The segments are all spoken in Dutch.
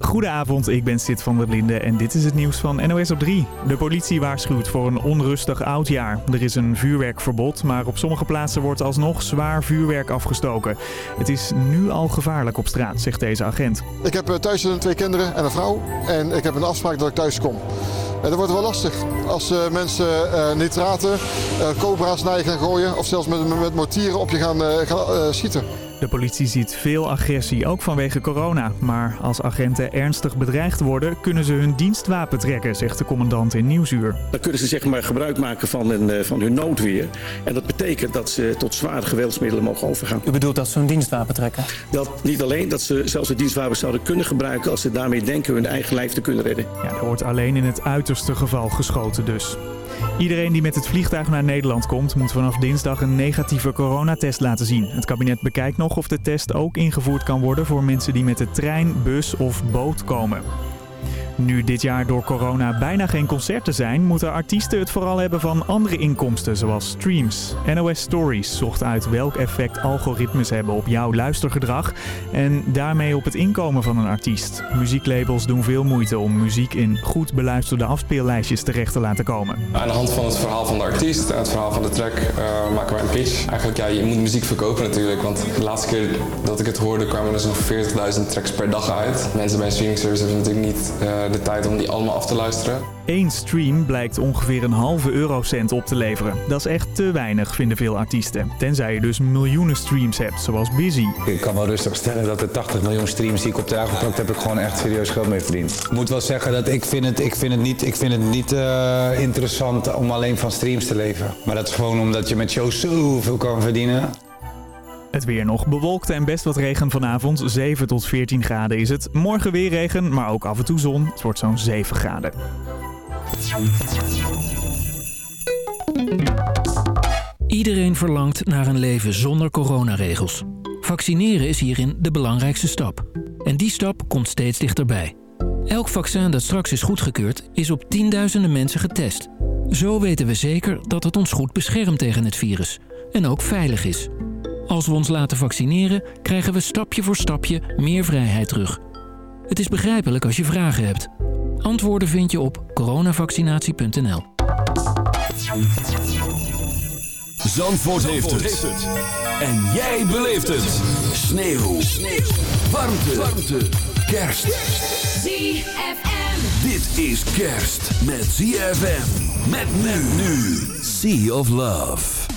Goedenavond, ik ben Sid van der Linde en dit is het nieuws van NOS op 3. De politie waarschuwt voor een onrustig oudjaar. Er is een vuurwerkverbod, maar op sommige plaatsen wordt alsnog zwaar vuurwerk afgestoken. Het is nu al gevaarlijk op straat, zegt deze agent. Ik heb eh, thuis twee kinderen en een vrouw en ik heb een afspraak dat ik thuis kom. En dat wordt wel lastig als uh, mensen uh, nitraten, uh, cobra's naar je gaan gooien of zelfs met, met mortieren op je gaan, gaan schieten. De politie ziet veel agressie, ook vanwege corona. Maar als agenten ernstig bedreigd worden, kunnen ze hun dienstwapen trekken, zegt de commandant in Nieuwsuur. Dan kunnen ze zeg maar gebruik maken van, een, van hun noodweer. En dat betekent dat ze tot zware geweldsmiddelen mogen overgaan. U bedoelt dat ze hun dienstwapen trekken? Dat niet alleen, dat ze zelfs het dienstwapen zouden kunnen gebruiken als ze daarmee denken hun eigen lijf te kunnen redden. Ja, er wordt alleen in het uiterste geval geschoten dus. Iedereen die met het vliegtuig naar Nederland komt, moet vanaf dinsdag een negatieve coronatest laten zien. Het kabinet bekijkt nog of de test ook ingevoerd kan worden voor mensen die met de trein, bus of boot komen. Nu dit jaar door corona bijna geen concerten zijn, moeten artiesten het vooral hebben van andere inkomsten, zoals streams. NOS Stories zocht uit welk effect algoritmes hebben op jouw luistergedrag en daarmee op het inkomen van een artiest. Muzieklabels doen veel moeite om muziek in goed beluisterde afspeellijstjes terecht te laten komen. Aan de hand van het verhaal van de artiest en het verhaal van de track uh, maken wij een pitch. Eigenlijk ja, je moet muziek verkopen natuurlijk, want de laatste keer dat ik het hoorde kwamen er zo'n 40.000 tracks per dag uit. Mensen bij streaming service hebben natuurlijk niet uh, de tijd om die allemaal af te luisteren. Eén stream blijkt ongeveer een halve eurocent op te leveren. Dat is echt te weinig, vinden veel artiesten. Tenzij je dus miljoenen streams hebt, zoals Busy. Ik kan wel rustig stellen dat de 80 miljoen streams die ik op de gepakt heb, ik gewoon echt serieus geld mee verdiend. Ik moet wel zeggen dat ik vind het, ik vind het niet, ik vind het niet uh, interessant om alleen van streams te leven. Maar dat is gewoon omdat je met shows zoveel kan verdienen. Het weer nog bewolkt en best wat regen vanavond. 7 tot 14 graden is het. Morgen weer regen, maar ook af en toe zon. Het wordt zo'n 7 graden. Iedereen verlangt naar een leven zonder coronaregels. Vaccineren is hierin de belangrijkste stap. En die stap komt steeds dichterbij. Elk vaccin dat straks is goedgekeurd is op tienduizenden mensen getest. Zo weten we zeker dat het ons goed beschermt tegen het virus. En ook veilig is. Als we ons laten vaccineren, krijgen we stapje voor stapje meer vrijheid terug. Het is begrijpelijk als je vragen hebt. Antwoorden vind je op coronavaccinatie.nl. Zandvoort, heeft, het. En jij beleeft het. Sneeuw. Sneeuw. Warmte. Warmte. Kerst. ZFM. Dit is kerst met ZFM. Met nu. Sea of Love.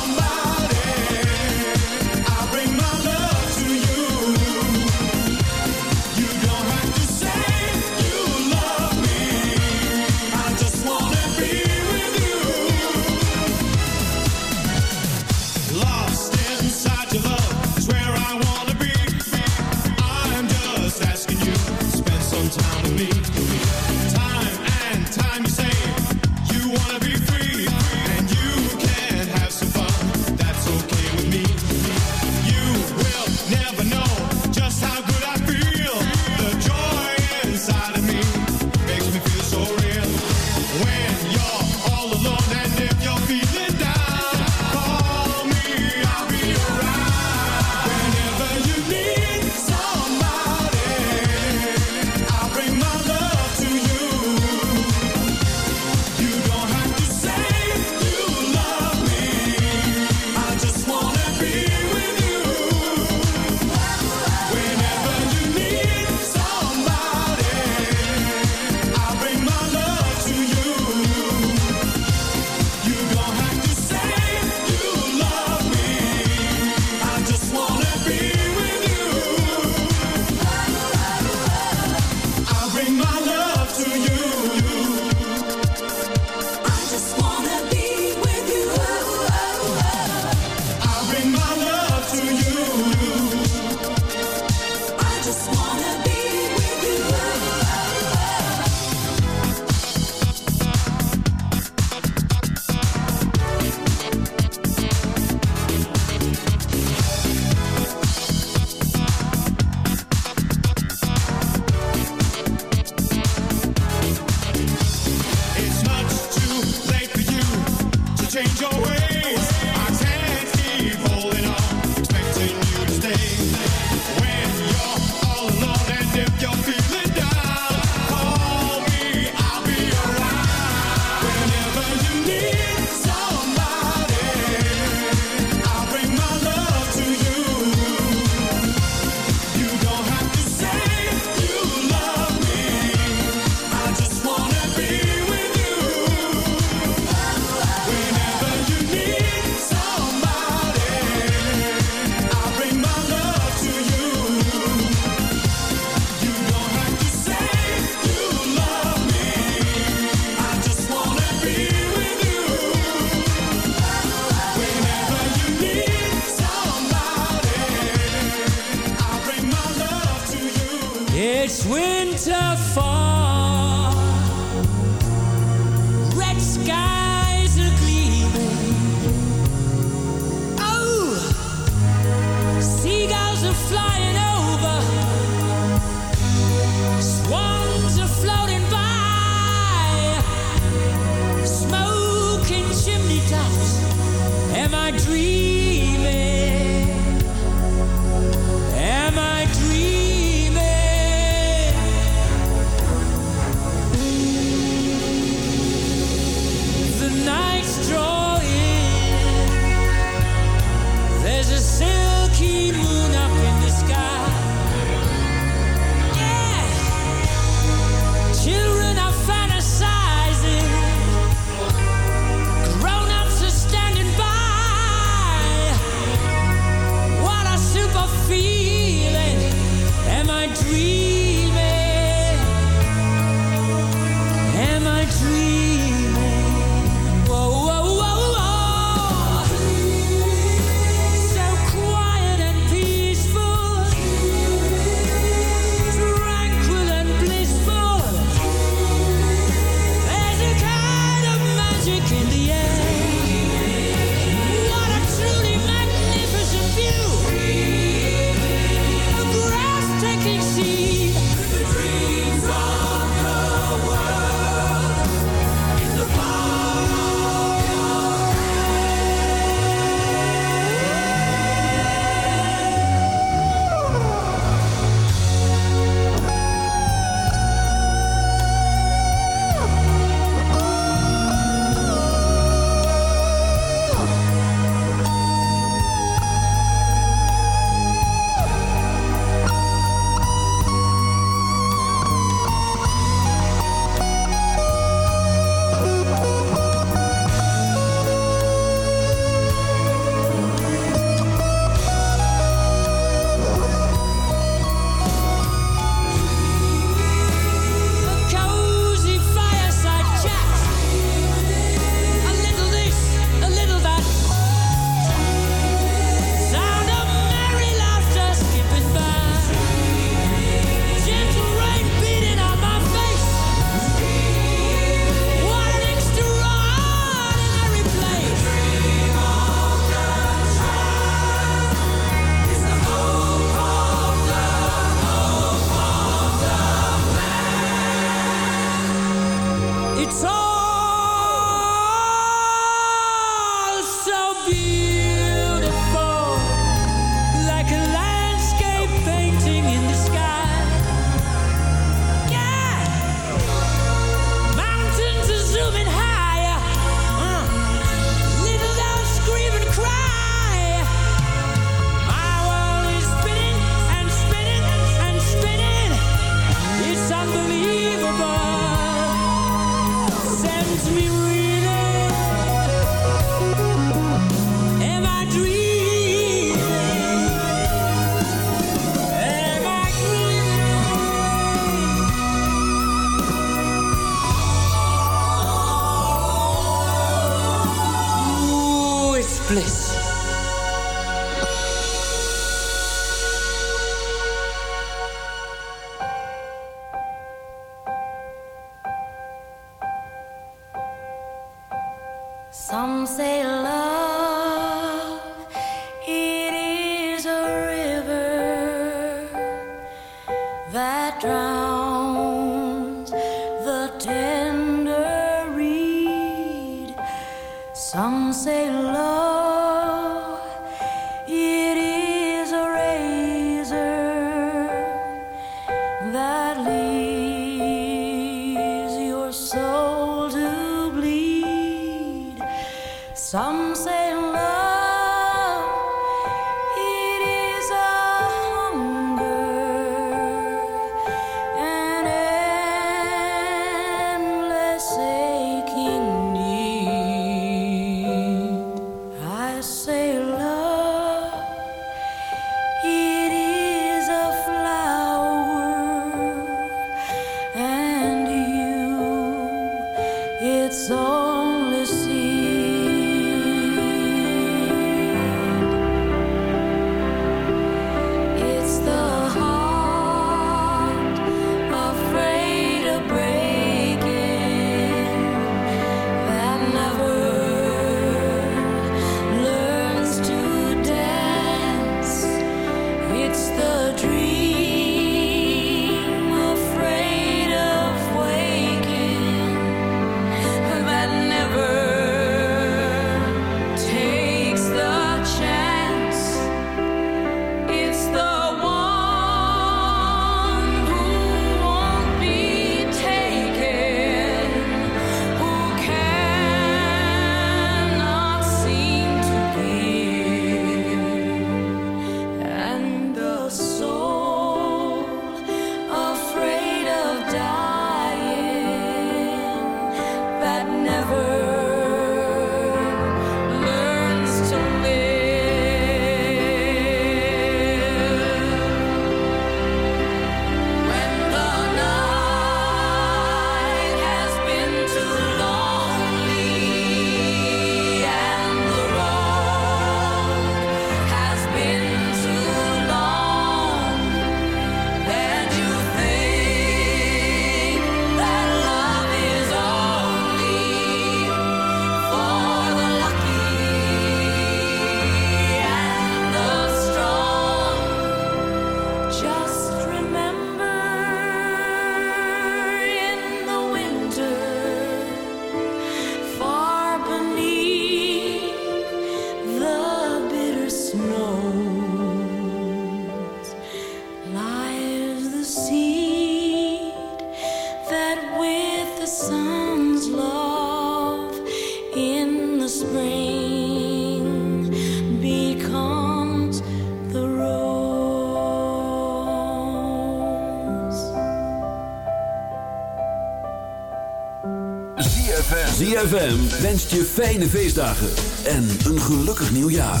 ZFM wenst je fijne feestdagen en een gelukkig nieuwjaar.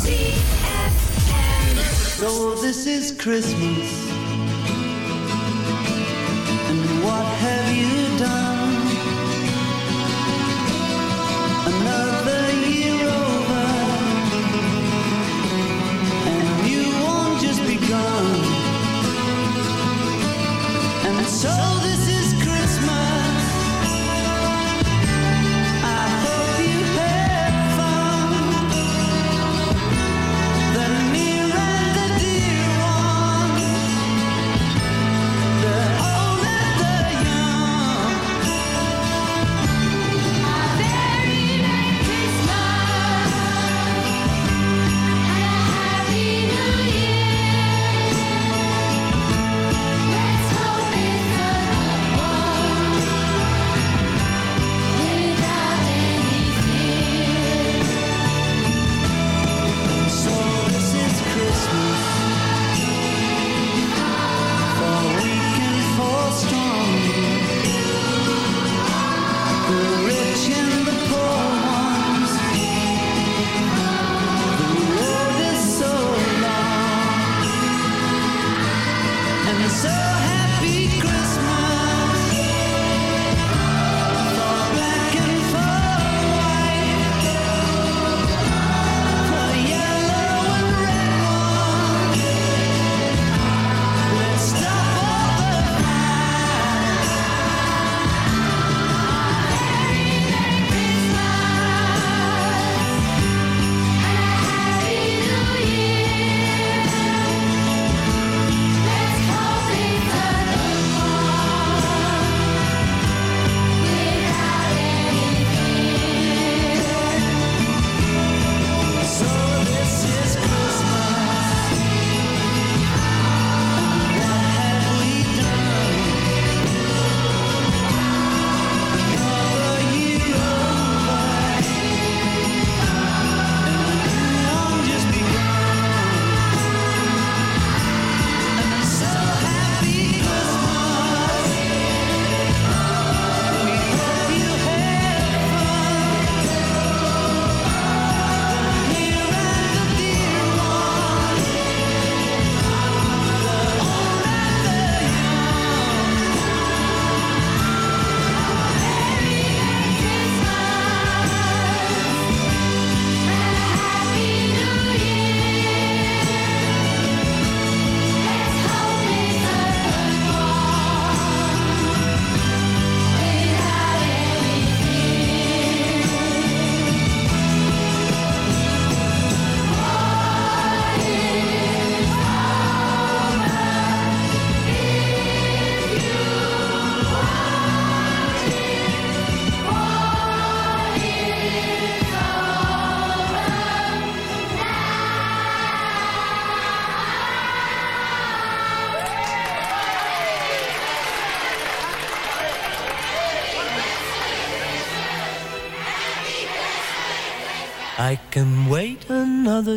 So this is Christmas.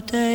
Day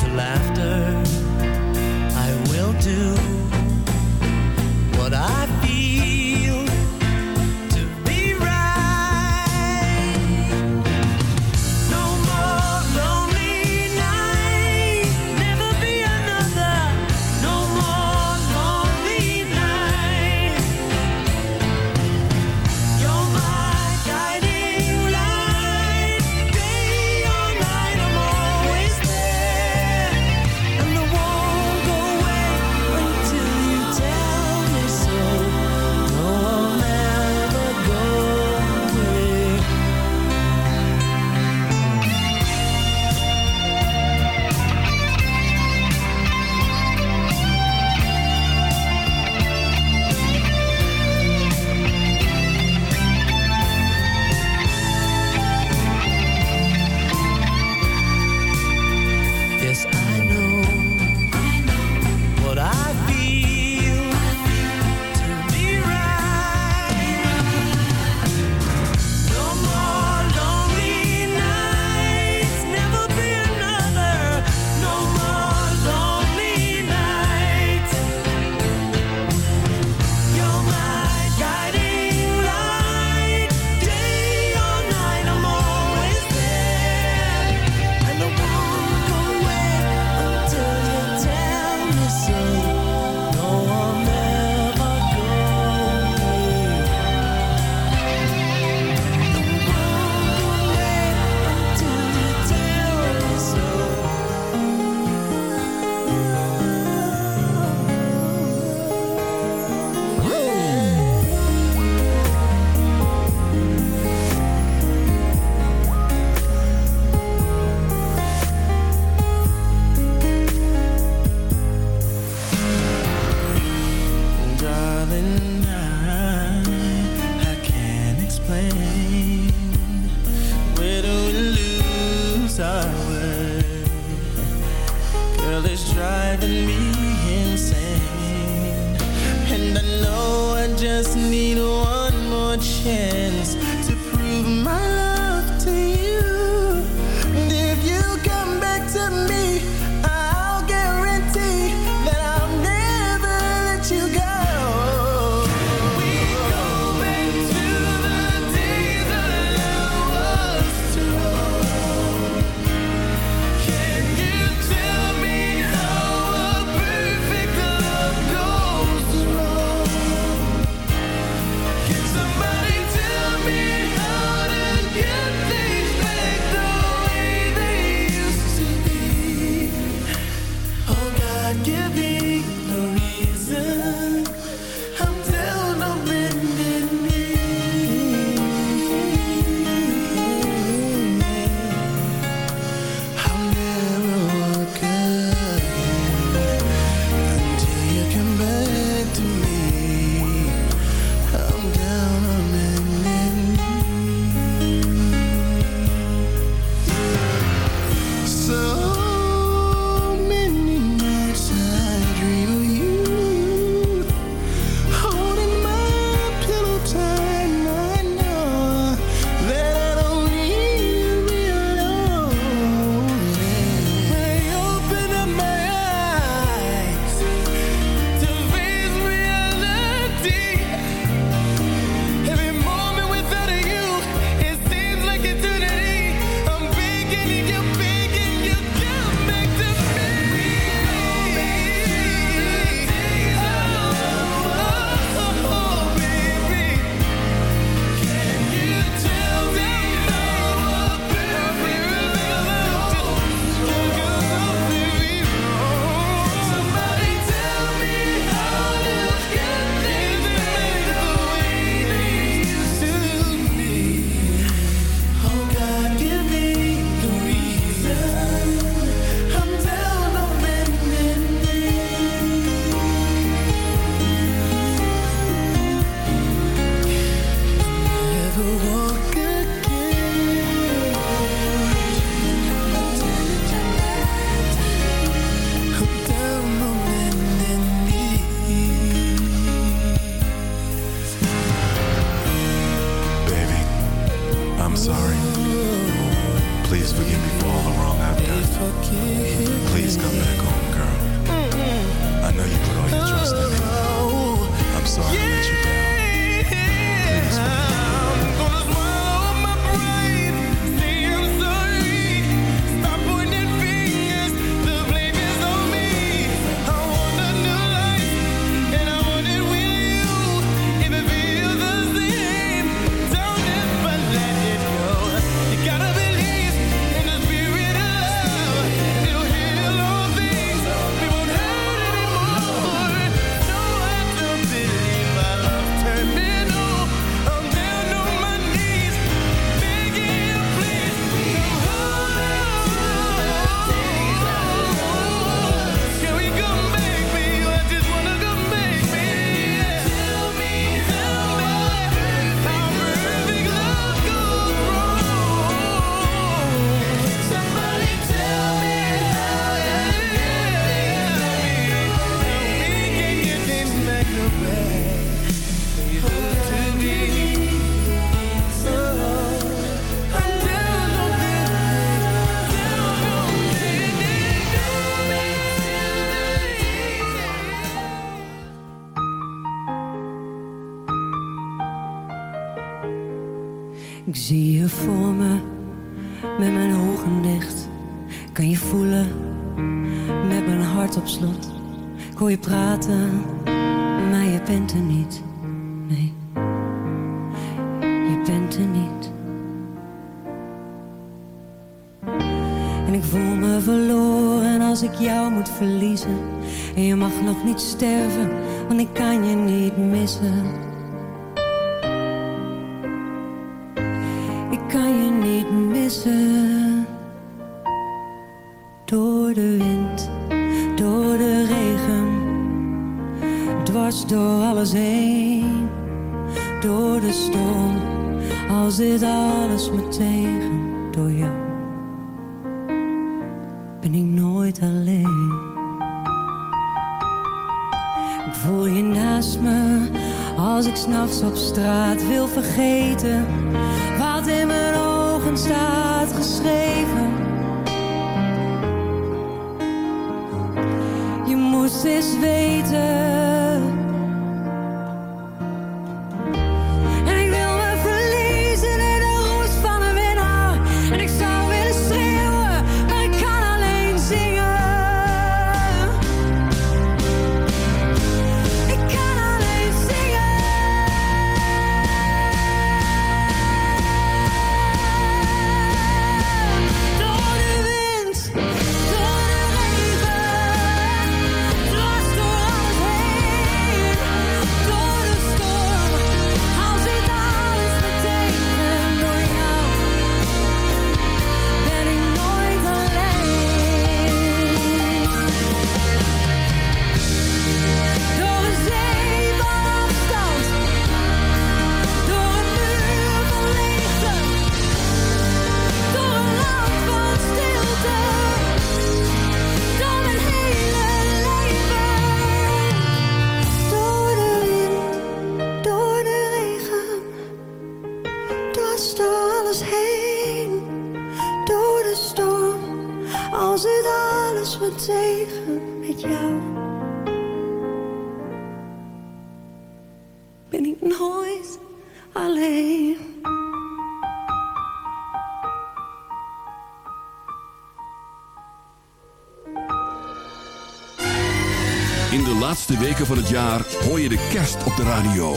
to laughter, alles is weten. van het jaar hoor je de kerst op de radio.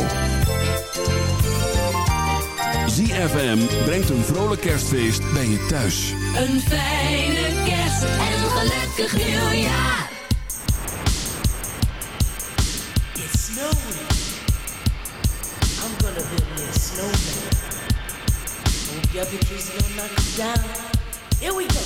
ZFM brengt een vrolijk kerstfeest bij je thuis. Een fijne kerst en een gelukkig nieuwjaar. It's snowing. I'm gonna build me a snowman. Hope your bitches don't knock me down. Here we go.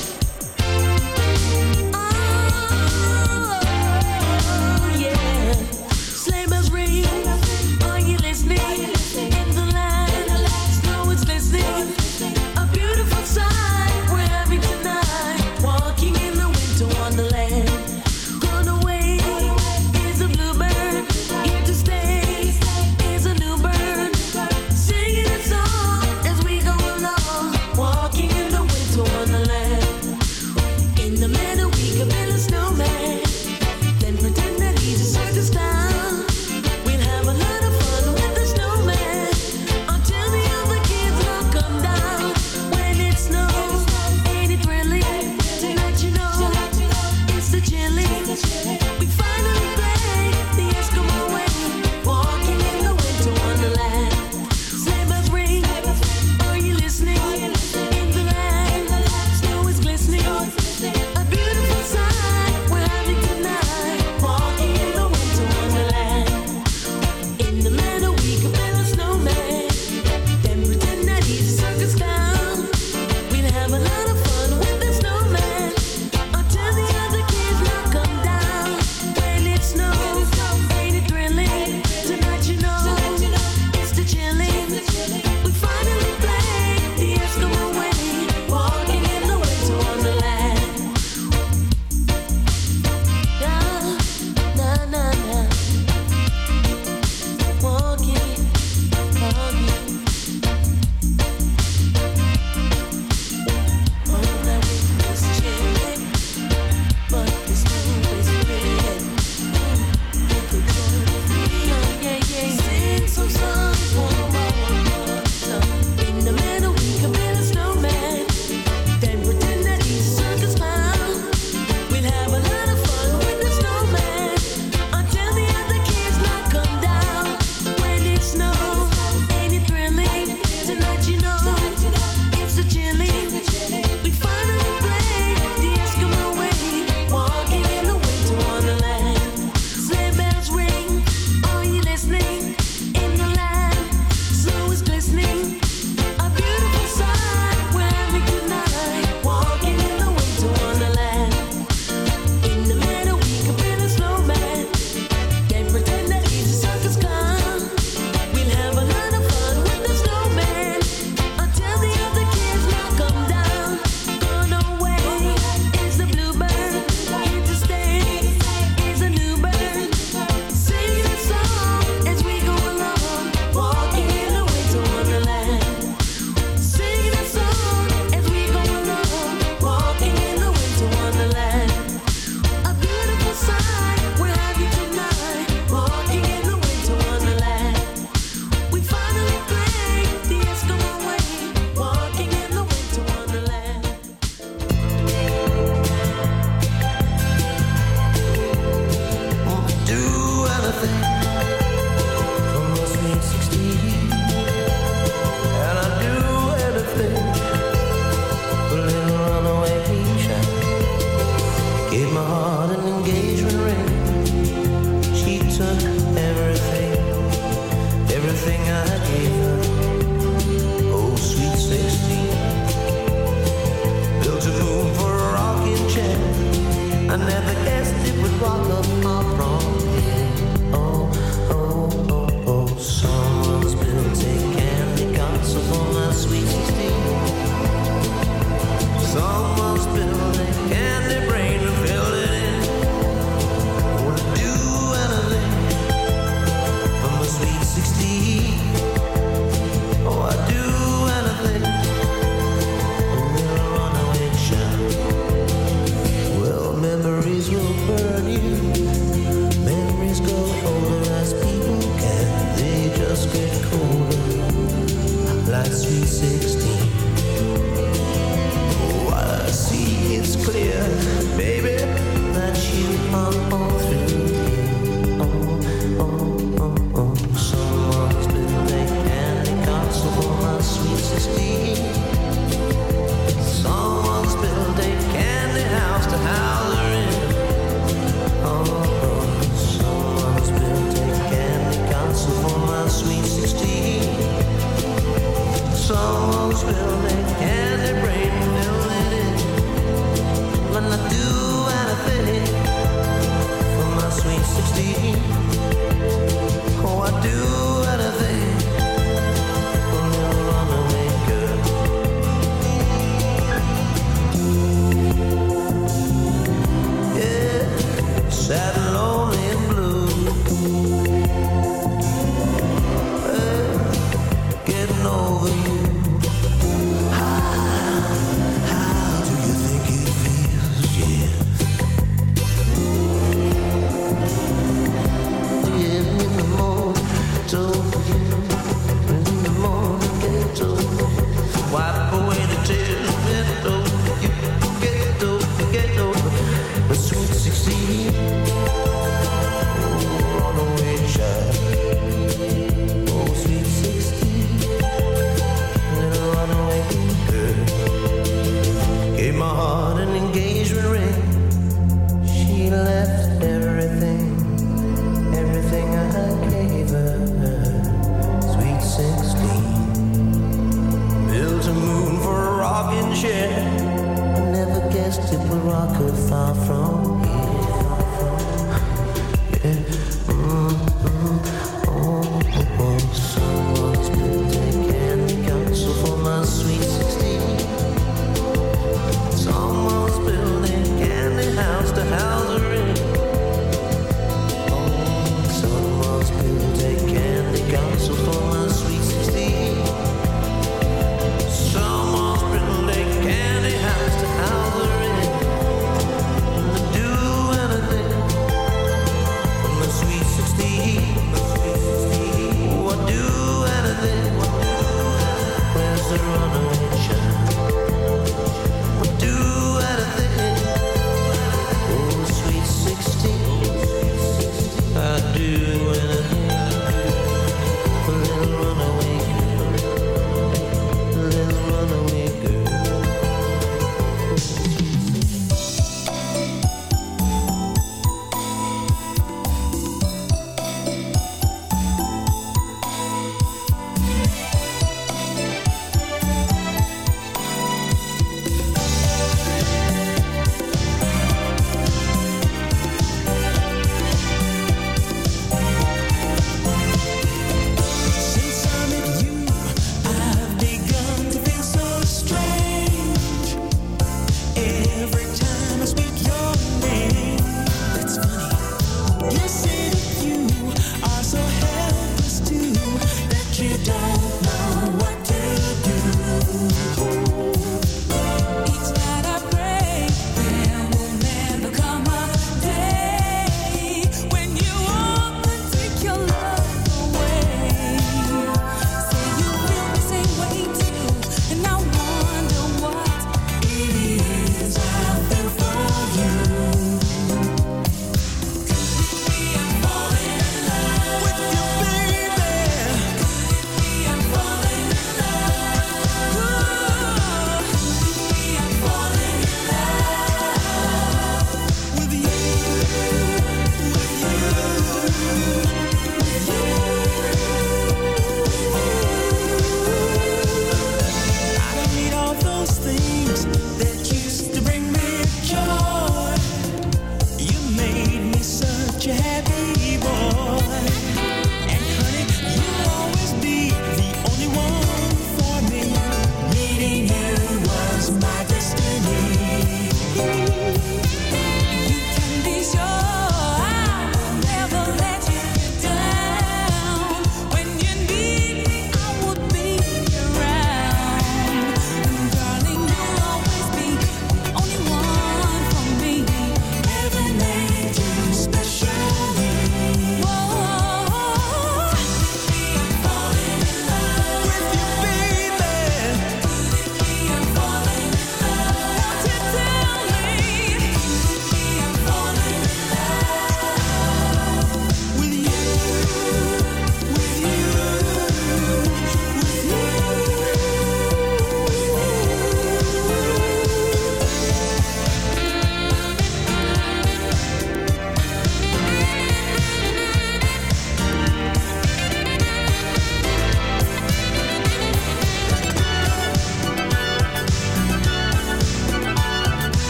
everything I gave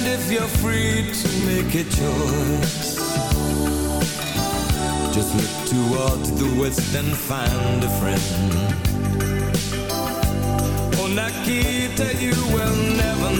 And if you're free to make a choice Just look toward the west and find a friend. Oh, Nikita, you will never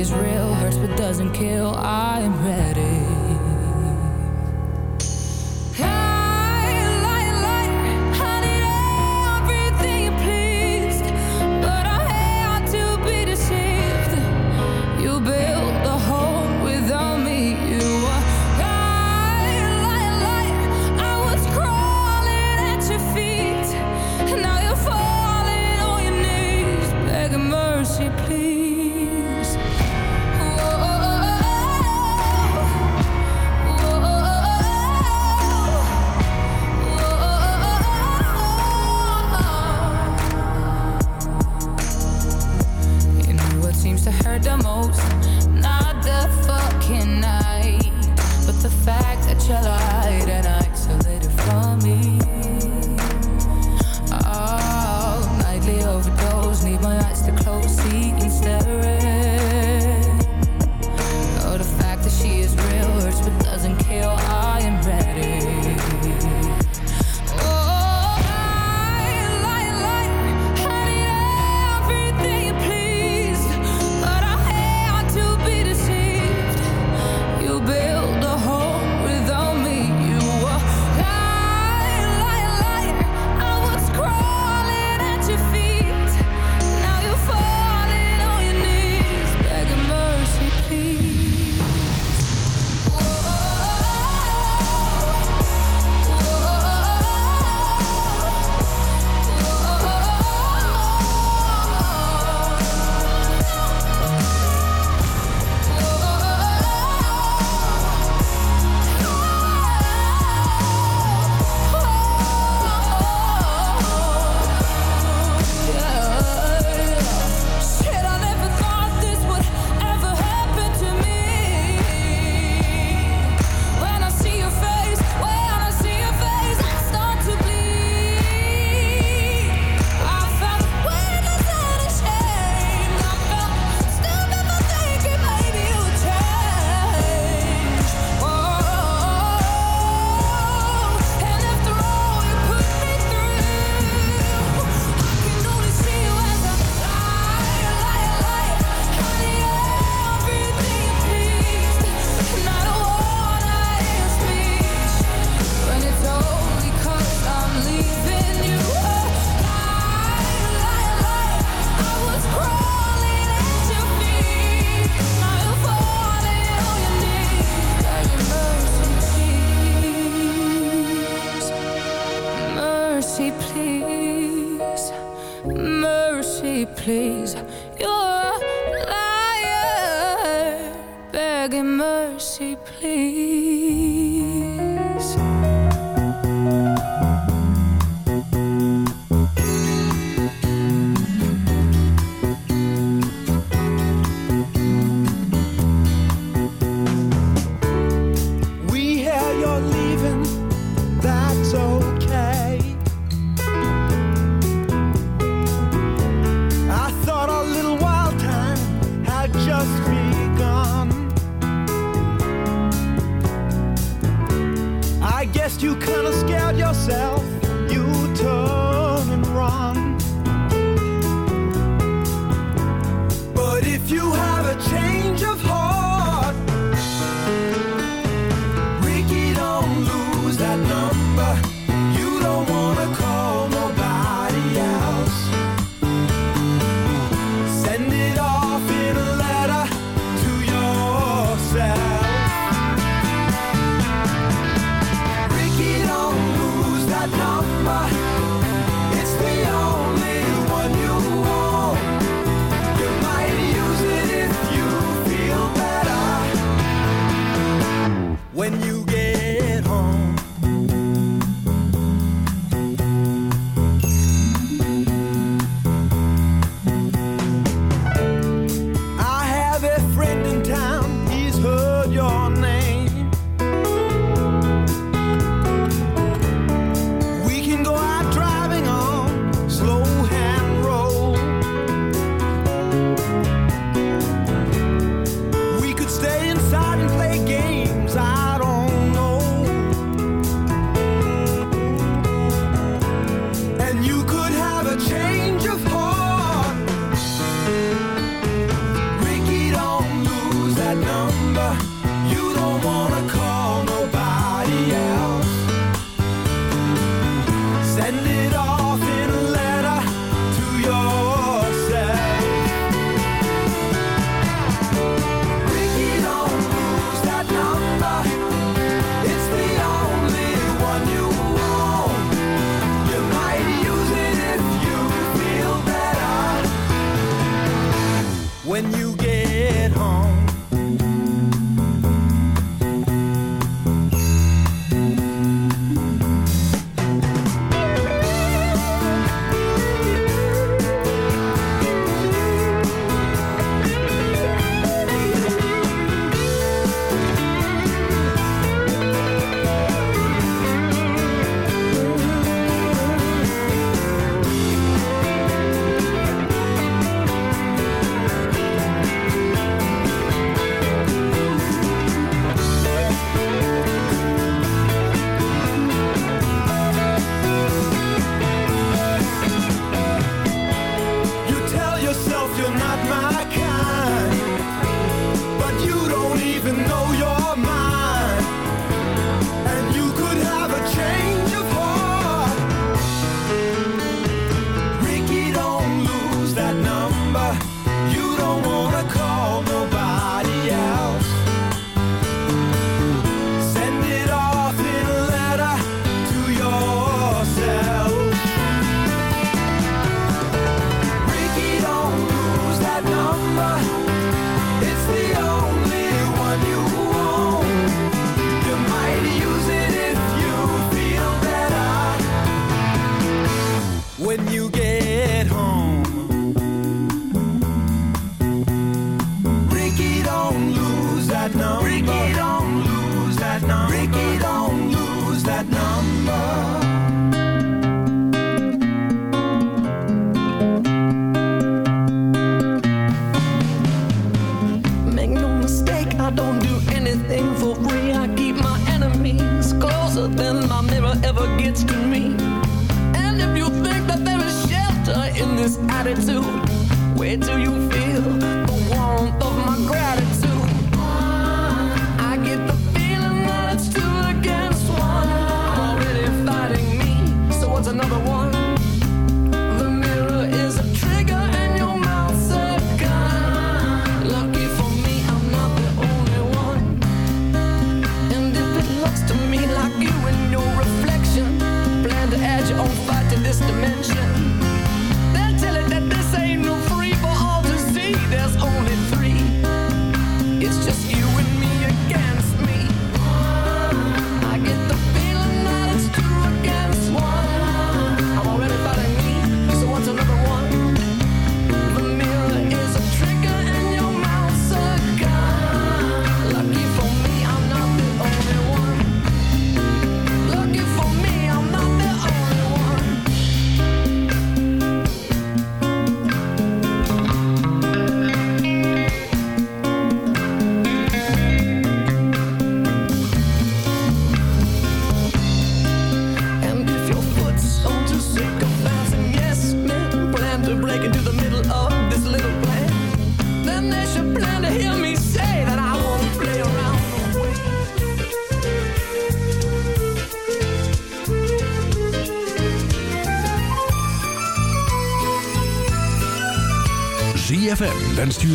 is real, hurts but doesn't kill. I am ready. you kind of scared yourself.